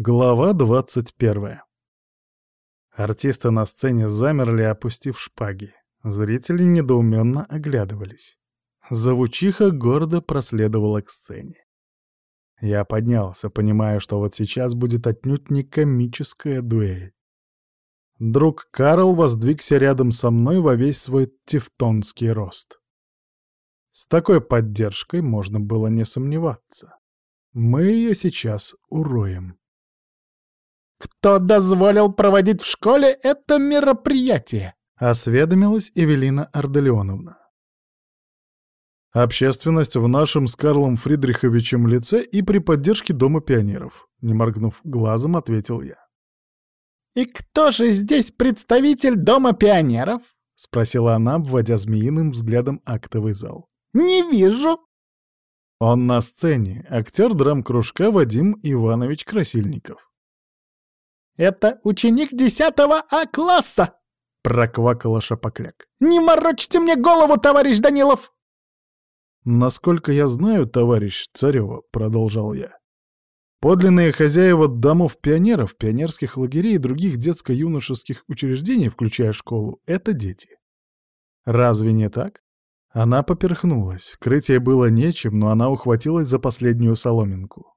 Глава 21. Артисты на сцене замерли, опустив шпаги. Зрители недоуменно оглядывались. Завучиха гордо проследовала к сцене. Я поднялся, понимая, что вот сейчас будет отнюдь не комическая дуэль. Друг Карл воздвигся рядом со мной во весь свой тевтонский рост. С такой поддержкой можно было не сомневаться. Мы ее сейчас уроем. «Кто дозволил проводить в школе это мероприятие?» — осведомилась Эвелина Арделеоновна. «Общественность в нашем с Карлом Фридриховичем лице и при поддержке Дома пионеров», — не моргнув глазом, ответил я. «И кто же здесь представитель Дома пионеров?» — спросила она, обводя змеиным взглядом актовый зал. «Не вижу». Он на сцене, актер драм-кружка Вадим Иванович Красильников. «Это ученик десятого А-класса!» — проквакала Шапокляк. «Не морочьте мне голову, товарищ Данилов!» «Насколько я знаю, товарищ Царева», — продолжал я, Подлинные хозяева домов пионеров, пионерских лагерей и других детско-юношеских учреждений, включая школу, — это дети. Разве не так? Она поперхнулась. Крытие было нечем, но она ухватилась за последнюю соломинку.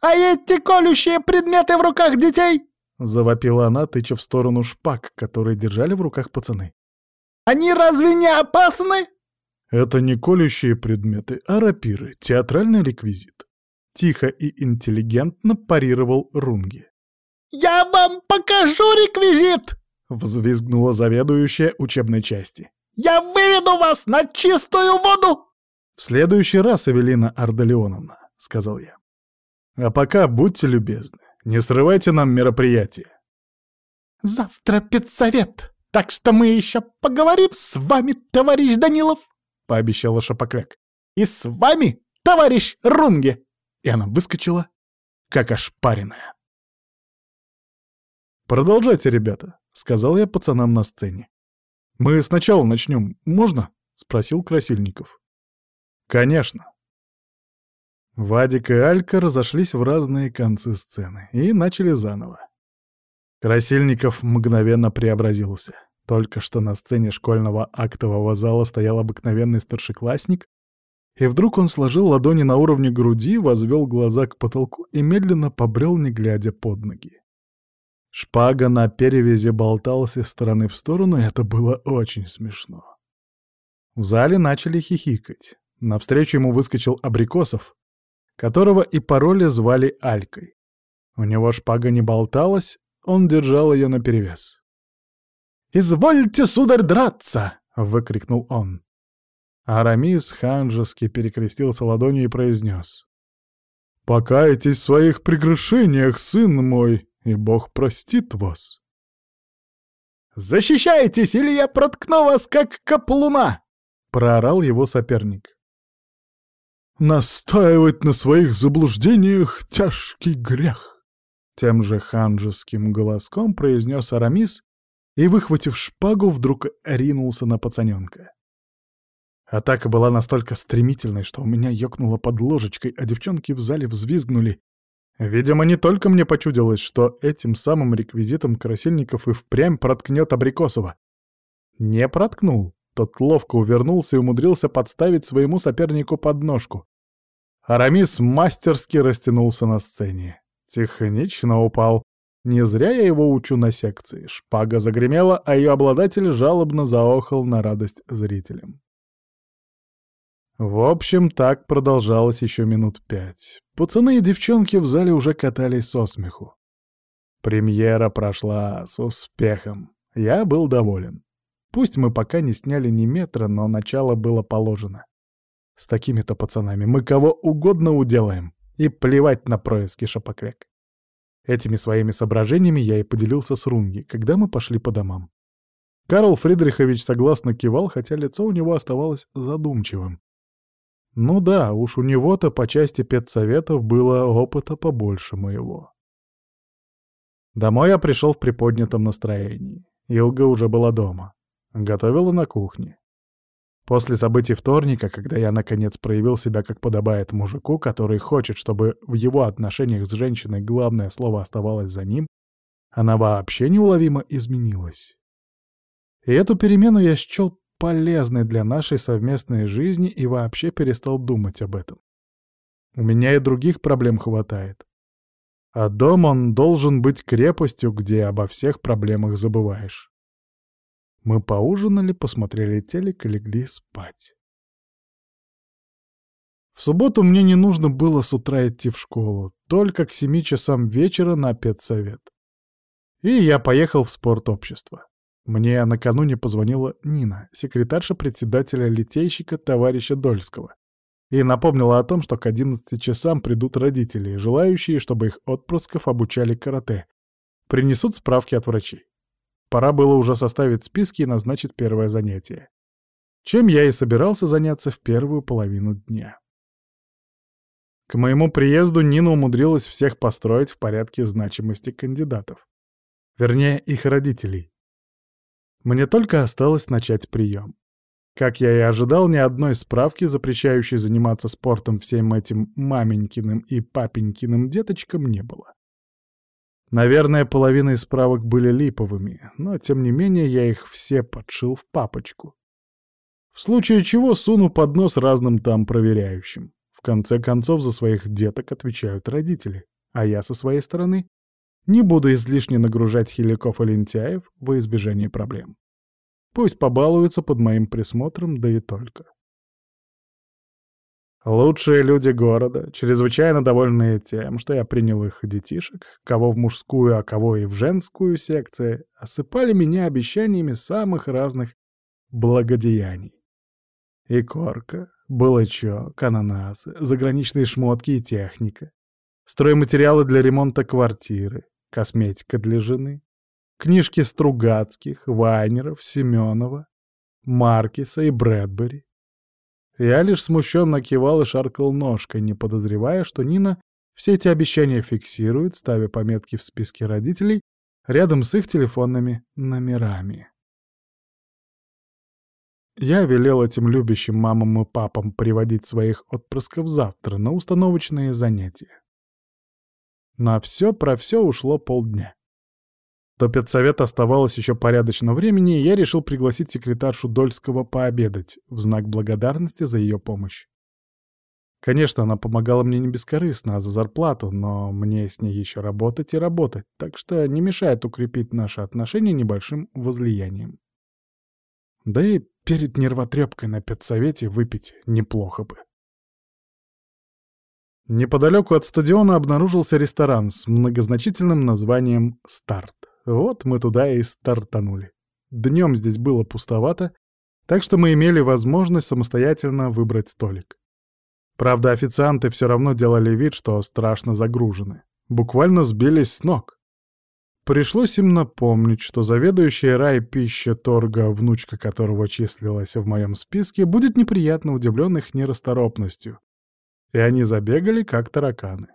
«А эти колющие предметы в руках детей!» Завопила она, тыча в сторону шпаг, которые держали в руках пацаны. «Они разве не опасны?» «Это не колющие предметы, а рапиры, театральный реквизит». Тихо и интеллигентно парировал Рунги. «Я вам покажу реквизит!» — взвизгнула заведующая учебной части. «Я выведу вас на чистую воду!» «В следующий раз, Эвелина Ардалионовна», — сказал я. «А пока будьте любезны, не срывайте нам мероприятие. Завтра педсовет, так что мы еще поговорим с вами, товарищ Данилов, пообещала Шапокляк. И с вами, товарищ Рунге. И она выскочила, как ошпаренная. «Продолжайте, ребята», — сказал я пацанам на сцене. «Мы сначала начнем, можно?» — спросил Красильников. «Конечно», Вадик и Алька разошлись в разные концы сцены и начали заново. Красильников мгновенно преобразился. Только что на сцене школьного актового зала стоял обыкновенный старшеклассник, и вдруг он сложил ладони на уровне груди, возвел глаза к потолку и медленно побрел, не глядя под ноги. Шпага на перевязи болталась из стороны в сторону, и это было очень смешно. В зале начали хихикать. Навстречу ему выскочил Абрикосов, которого и пароли звали Алькой. У него шпага не болталась, он держал ее наперевес. «Извольте, сударь, драться!» — выкрикнул он. Арамис ханжески перекрестился ладонью и произнес. «Покайтесь в своих прегрешениях, сын мой, и Бог простит вас». «Защищайтесь, или я проткну вас, как каплуна!» — проорал его соперник. Настаивать на своих заблуждениях — тяжкий грех. Тем же ханжеским голоском произнес Арамис и, выхватив шпагу, вдруг ринулся на пацаненка. Атака была настолько стремительной, что у меня ёкнуло под ложечкой, а девчонки в зале взвизгнули. Видимо, не только мне почудилось, что этим самым реквизитом Красильников и впрямь проткнет Абрикосова. Не проткнул. Тот ловко увернулся и умудрился подставить своему сопернику подножку. Арамис мастерски растянулся на сцене. Технично упал. Не зря я его учу на секции. Шпага загремела, а ее обладатель жалобно заохал на радость зрителям. В общем, так продолжалось еще минут пять. Пацаны и девчонки в зале уже катались со смеху. Премьера прошла с успехом. Я был доволен. Пусть мы пока не сняли ни метра, но начало было положено. С такими-то пацанами мы кого угодно уделаем. И плевать на происки шапокляк. Этими своими соображениями я и поделился с Рунги, когда мы пошли по домам. Карл Фридрихович согласно кивал, хотя лицо у него оставалось задумчивым. Ну да, уж у него-то по части педсоветов было опыта побольше моего. Домой я пришел в приподнятом настроении. Илга уже была дома. Готовила на кухне. После событий вторника, когда я наконец проявил себя как подобает мужику, который хочет, чтобы в его отношениях с женщиной главное слово оставалось за ним, она вообще неуловимо изменилась. И эту перемену я счел полезной для нашей совместной жизни и вообще перестал думать об этом. У меня и других проблем хватает. А дом он должен быть крепостью, где обо всех проблемах забываешь. Мы поужинали, посмотрели телек и легли спать. В субботу мне не нужно было с утра идти в школу, только к семи часам вечера на педсовет. И я поехал в спортобщество. Мне накануне позвонила Нина, секретарша председателя литейщика товарища Дольского, и напомнила о том, что к 11 часам придут родители, желающие, чтобы их отпрысков обучали карате. Принесут справки от врачей. Пора было уже составить списки и назначить первое занятие. Чем я и собирался заняться в первую половину дня. К моему приезду Нина умудрилась всех построить в порядке значимости кандидатов. Вернее, их родителей. Мне только осталось начать прием. Как я и ожидал, ни одной справки, запрещающей заниматься спортом всем этим маменькиным и папенькиным деточкам, не было. Наверное, половина из справок были липовыми, но тем не менее я их все подшил в папочку. В случае чего суну под нос разным там проверяющим. В конце концов, за своих деток отвечают родители, а я со своей стороны не буду излишне нагружать хиляков и лентяев во избежание проблем. Пусть побалуются под моим присмотром, да и только. Лучшие люди города, чрезвычайно довольные тем, что я принял их детишек, кого в мужскую, а кого и в женскую секции, осыпали меня обещаниями самых разных благодеяний. И корка, балычок, ананасы, заграничные шмотки и техника, стройматериалы для ремонта квартиры, косметика для жены, книжки Стругацких, Вайнеров, Семенова, Маркиса и Брэдбери. Я лишь смущенно кивал и шаркал ножкой, не подозревая, что Нина все эти обещания фиксирует, ставя пометки в списке родителей рядом с их телефонными номерами. Я велел этим любящим мамам и папам приводить своих отпрысков завтра на установочные занятия. На все про все ушло полдня. До педсовета оставалось еще порядочно времени, и я решил пригласить секретаршу Дольского пообедать в знак благодарности за ее помощь. Конечно, она помогала мне не бескорыстно, а за зарплату, но мне с ней еще работать и работать, так что не мешает укрепить наши отношения небольшим возлиянием. Да и перед нервотрепкой на педсовете выпить неплохо бы. Неподалеку от стадиона обнаружился ресторан с многозначительным названием «Старт». Вот мы туда и стартанули. Днем здесь было пустовато, так что мы имели возможность самостоятельно выбрать столик. Правда, официанты все равно делали вид, что страшно загружены. Буквально сбились с ног. Пришлось им напомнить, что заведующая рай пища торга, внучка которого числилась в моем списке, будет неприятно удивлен их нерасторопностью, и они забегали, как тараканы.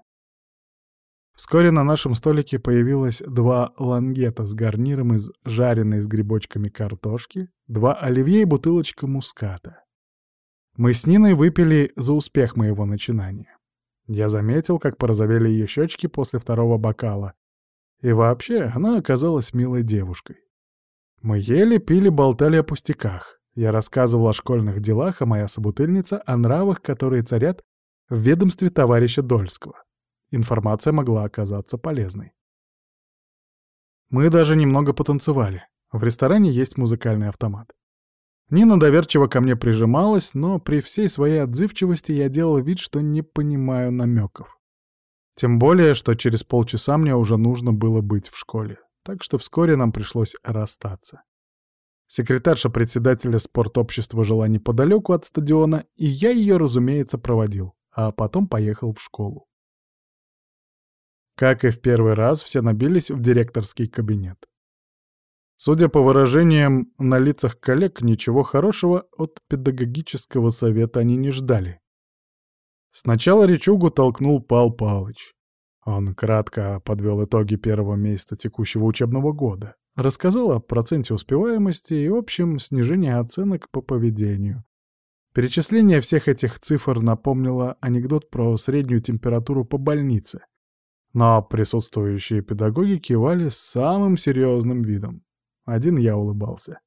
Вскоре на нашем столике появилось два лангета с гарниром из жареной с грибочками картошки, два оливье и бутылочка муската. Мы с Ниной выпили за успех моего начинания. Я заметил, как порозовели ее щечки после второго бокала. И вообще, она оказалась милой девушкой. Мы ели, пили, болтали о пустяках. Я рассказывал о школьных делах, а моя собутыльница — о нравах, которые царят в ведомстве товарища Дольского. Информация могла оказаться полезной. Мы даже немного потанцевали. В ресторане есть музыкальный автомат. Нина доверчиво ко мне прижималась, но при всей своей отзывчивости я делал вид, что не понимаю намеков. Тем более, что через полчаса мне уже нужно было быть в школе, так что вскоре нам пришлось расстаться. Секретарша председателя спортобщества жила неподалеку от стадиона, и я ее, разумеется, проводил а потом поехал в школу. Как и в первый раз, все набились в директорский кабинет. Судя по выражениям на лицах коллег, ничего хорошего от педагогического совета они не ждали. Сначала речугу толкнул Пал Палыч. Он кратко подвел итоги первого месяца текущего учебного года, рассказал о проценте успеваемости и общем снижении оценок по поведению, Перечисление всех этих цифр напомнило анекдот про среднюю температуру по больнице, но присутствующие педагоги кивали с самым серьезным видом. Один я улыбался.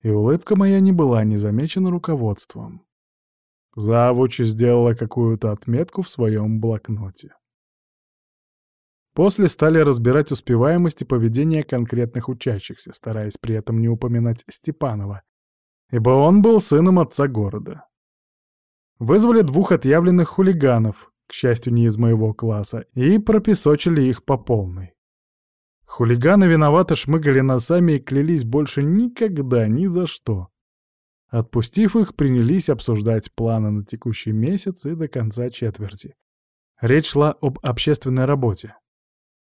И улыбка моя не была незамечена руководством. Завуч сделала какую-то отметку в своем блокноте. После стали разбирать успеваемость и поведение конкретных учащихся, стараясь при этом не упоминать Степанова, ибо он был сыном отца города. Вызвали двух отъявленных хулиганов, к счастью, не из моего класса, и пропесочили их по полной. Хулиганы виновато шмыгали носами и клялись больше никогда, ни за что. Отпустив их, принялись обсуждать планы на текущий месяц и до конца четверти. Речь шла об общественной работе.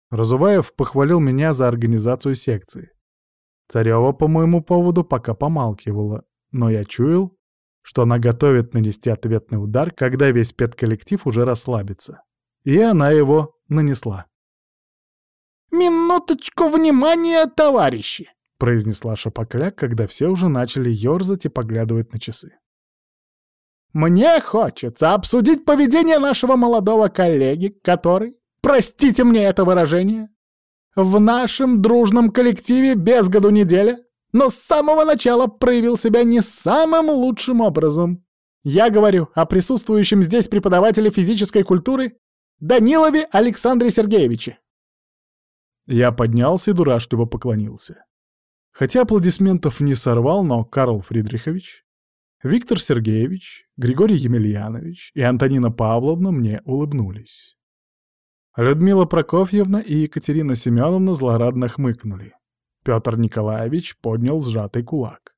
Разуваев похвалил меня за организацию секции. Царева по моему поводу пока помалкивала, но я чуял, что она готовит нанести ответный удар, когда весь педколлектив уже расслабится. И она его нанесла. «Минуточку внимания, товарищи!» произнесла Шапокляк, когда все уже начали ёрзать и поглядывать на часы. «Мне хочется обсудить поведение нашего молодого коллеги, который, простите мне это выражение, в нашем дружном коллективе без году неделя, но с самого начала проявил себя не самым лучшим образом. Я говорю о присутствующем здесь преподавателе физической культуры Данилове Александре Сергеевиче. Я поднялся и дурашливо поклонился. Хотя аплодисментов не сорвал, но Карл Фридрихович, Виктор Сергеевич, Григорий Емельянович и Антонина Павловна мне улыбнулись. Людмила Прокофьевна и Екатерина Семеновна злорадно хмыкнули. Петр Николаевич поднял сжатый кулак.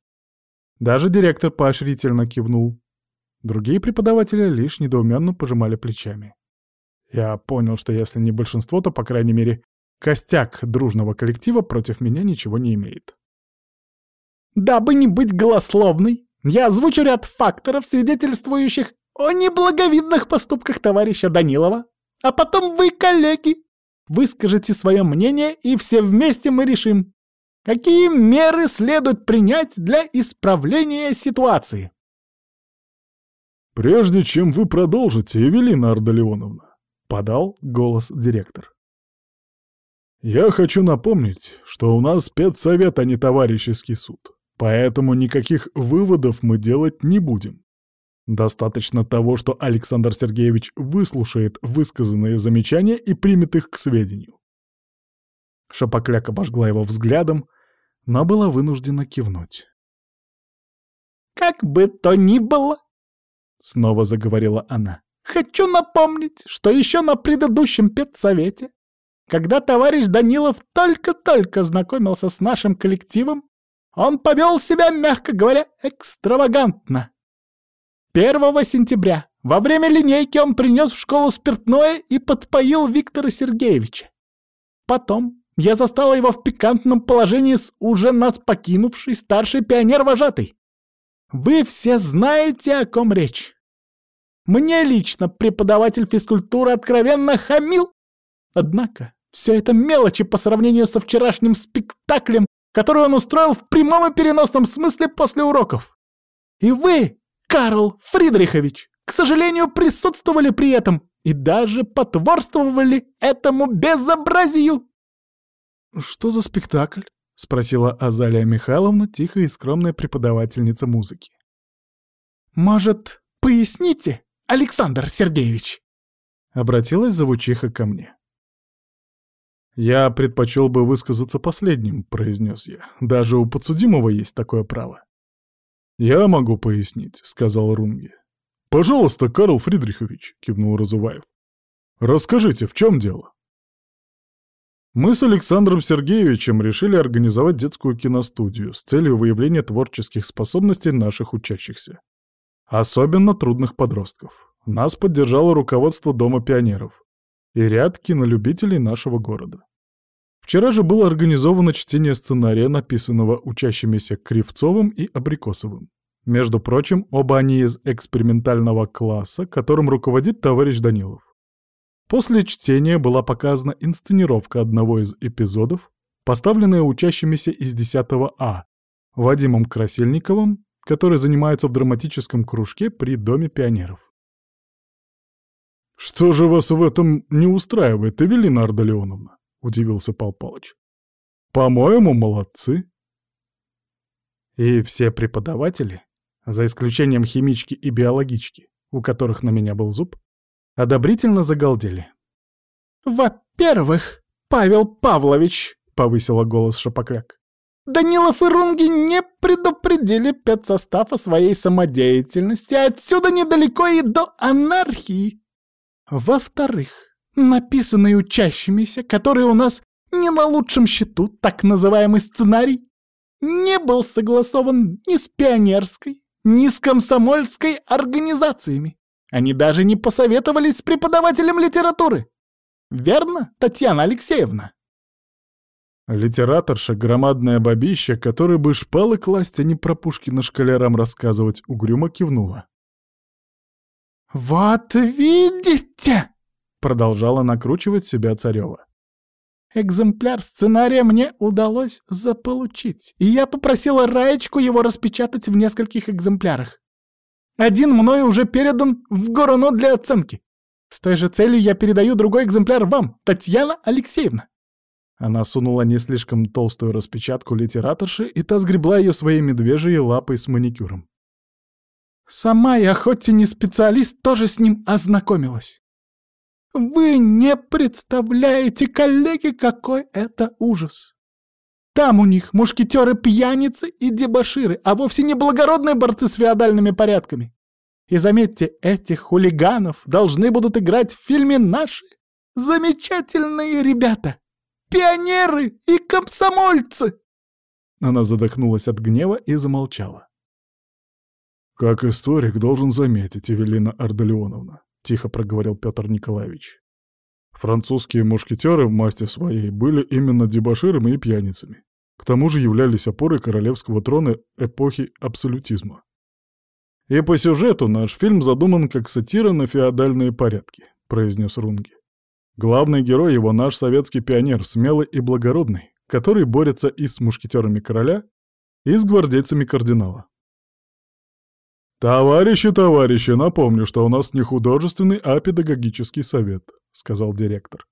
Даже директор поощрительно кивнул. Другие преподаватели лишь недоуменно пожимали плечами. Я понял, что если не большинство, то, по крайней мере, костяк дружного коллектива против меня ничего не имеет. Дабы не быть голословной, я озвучу ряд факторов, свидетельствующих о неблаговидных поступках товарища Данилова, а потом вы, коллеги, выскажете свое мнение, и все вместе мы решим, какие меры следует принять для исправления ситуации. «Прежде чем вы продолжите, Евелина Ардалионовна», — подал голос директор. «Я хочу напомнить, что у нас спецсовет, а не товарищеский суд. Поэтому никаких выводов мы делать не будем. Достаточно того, что Александр Сергеевич выслушает высказанные замечания и примет их к сведению. Шапокляк обожгла его взглядом, но была вынуждена кивнуть. «Как бы то ни было», — снова заговорила она, — «хочу напомнить, что еще на предыдущем педсовете, когда товарищ Данилов только-только знакомился с нашим коллективом, он повел себя, мягко говоря, экстравагантно. 1 сентября во время линейки он принес в школу спиртное и подпоил Виктора Сергеевича. Потом я застала его в пикантном положении с уже нас покинувшей старшей пионер-вожатой. Вы все знаете, о ком речь. Мне лично преподаватель физкультуры откровенно хамил. Однако все это мелочи по сравнению со вчерашним спектаклем которую он устроил в прямом и переносном смысле после уроков. И вы, Карл Фридрихович, к сожалению, присутствовали при этом и даже потворствовали этому безобразию. «Что за спектакль?» — спросила Азалия Михайловна, тихая и скромная преподавательница музыки. «Может, поясните, Александр Сергеевич?» — обратилась завучиха ко мне. «Я предпочел бы высказаться последним», — произнес я. «Даже у подсудимого есть такое право». «Я могу пояснить», — сказал Рунге. «Пожалуйста, Карл Фридрихович», — кивнул Разуваев. «Расскажите, в чем дело?» Мы с Александром Сергеевичем решили организовать детскую киностудию с целью выявления творческих способностей наших учащихся. Особенно трудных подростков. Нас поддержало руководство Дома пионеров и ряд кинолюбителей нашего города. Вчера же было организовано чтение сценария, написанного учащимися Кривцовым и Абрикосовым. Между прочим, оба они из экспериментального класса, которым руководит товарищ Данилов. После чтения была показана инсценировка одного из эпизодов, поставленная учащимися из 10 А, Вадимом Красильниковым который занимается в драматическом кружке при Доме пионеров. «Что же вас в этом не устраивает, Эвелина Ардалионовна?» — удивился Пал Палыч. «По-моему, молодцы». И все преподаватели, за исключением химички и биологички, у которых на меня был зуб, одобрительно загалдели. «Во-первых, Павел Павлович», — повысила голос Шапокляк, «Данилов и Рунги не предупредили педсостав о своей самодеятельности, отсюда недалеко и до анархии. Во-вторых, написанный учащимися, который у нас не на лучшем счету, так называемый сценарий, не был согласован ни с пионерской, ни с комсомольской организациями. Они даже не посоветовались с преподавателем литературы. Верно, Татьяна Алексеевна? Литераторша, громадная бабища, которой бы шпалы класть, а не про Пушкина школярам рассказывать, угрюмо кивнула. «Вот видите!» — продолжала накручивать себя Царева. «Экземпляр сценария мне удалось заполучить, и я попросила Раечку его распечатать в нескольких экземплярах. Один мною уже передан в Гороно для оценки. С той же целью я передаю другой экземпляр вам, Татьяна Алексеевна». Она сунула не слишком толстую распечатку литераторши, и та сгребла ее своей медвежьей лапой с маникюром. Сама я, хоть и не специалист, тоже с ним ознакомилась. Вы не представляете, коллеги, какой это ужас. Там у них мушкетеры-пьяницы и дебоширы, а вовсе не благородные борцы с феодальными порядками. И заметьте, этих хулиганов должны будут играть в фильме наши замечательные ребята. Пионеры и комсомольцы!» Она задохнулась от гнева и замолчала. «Как историк должен заметить, Эвелина Ардалионовна», — тихо проговорил Петр Николаевич. «Французские мушкетеры в масти своей были именно дебоширами и пьяницами. К тому же являлись опорой королевского трона эпохи абсолютизма. «И по сюжету наш фильм задуман как сатира на феодальные порядки», — произнес Рунги. «Главный герой его наш советский пионер, смелый и благородный, который борется и с мушкетерами короля, и с гвардейцами кардинала. «Товарищи, товарищи, напомню, что у нас не художественный, а педагогический совет», — сказал директор.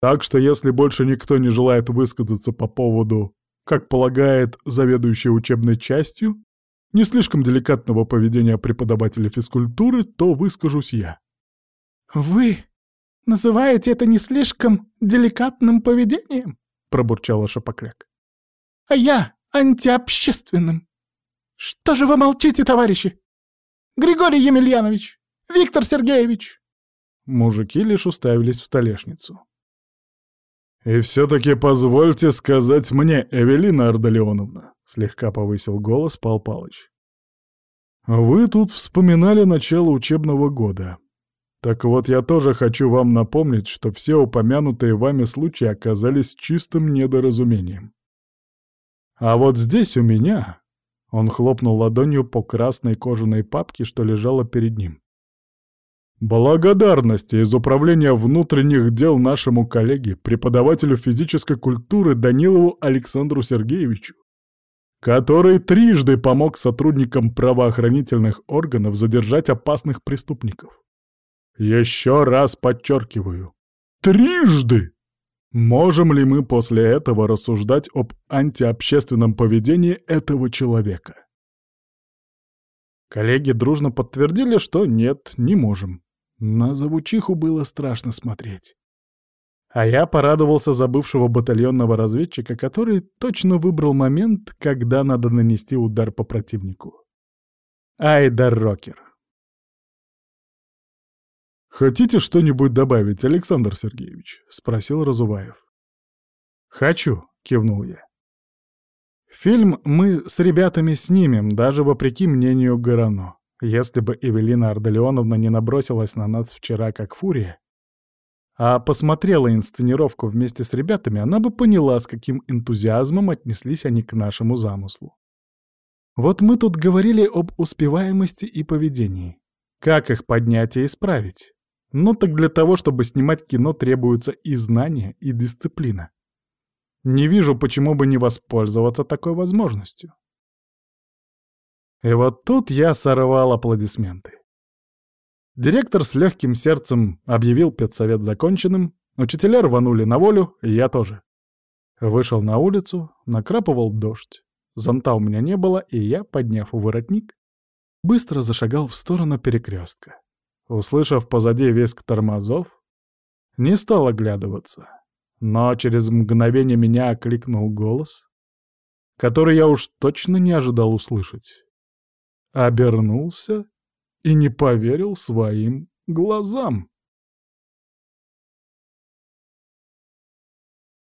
«Так что если больше никто не желает высказаться по поводу, как полагает заведующий учебной частью, не слишком деликатного поведения преподавателя физкультуры, то выскажусь я. «Вы называете это не слишком деликатным поведением?» — пробурчала Шапокляк. «А я антиобщественным. Что же вы молчите, товарищи? Григорий Емельянович! Виктор Сергеевич!» Мужики лишь уставились в столешницу. «И все-таки позвольте сказать мне, Эвелина Ардалионовна», — слегка повысил голос Пал Палыч. «Вы тут вспоминали начало учебного года. Так вот, я тоже хочу вам напомнить, что все упомянутые вами случаи оказались чистым недоразумением. А вот здесь у меня...» Он хлопнул ладонью по красной кожаной папке, что лежала перед ним. Благодарности из Управления внутренних дел нашему коллеге, преподавателю физической культуры Данилову Александру Сергеевичу, который трижды помог сотрудникам правоохранительных органов задержать опасных преступников. Еще раз подчеркиваю. Трижды! Можем ли мы после этого рассуждать об антиобщественном поведении этого человека? Коллеги дружно подтвердили, что нет, не можем. На завучиху было страшно смотреть. А я порадовался за бывшего батальонного разведчика, который точно выбрал момент, когда надо нанести удар по противнику. Ай да рокер. «Хотите что-нибудь добавить, Александр Сергеевич?» — спросил Разуваев. «Хочу», — кивнул я. «Фильм мы с ребятами снимем, даже вопреки мнению Горано. Если бы Эвелина Ардалионовна не набросилась на нас вчера как фурия, а посмотрела инсценировку вместе с ребятами, она бы поняла, с каким энтузиазмом отнеслись они к нашему замыслу. Вот мы тут говорили об успеваемости и поведении. Как их поднять и исправить? Ну так для того, чтобы снимать кино, требуются и знания, и дисциплина. Не вижу, почему бы не воспользоваться такой возможностью. И вот тут я сорвал аплодисменты. Директор с легким сердцем объявил педсовет законченным, учителя рванули на волю, и я тоже. Вышел на улицу, накрапывал дождь. Зонта у меня не было, и я, подняв воротник, быстро зашагал в сторону перекрестка. Услышав позади визг тормозов, не стал оглядываться, но через мгновение меня окликнул голос, который я уж точно не ожидал услышать. Обернулся и не поверил своим глазам.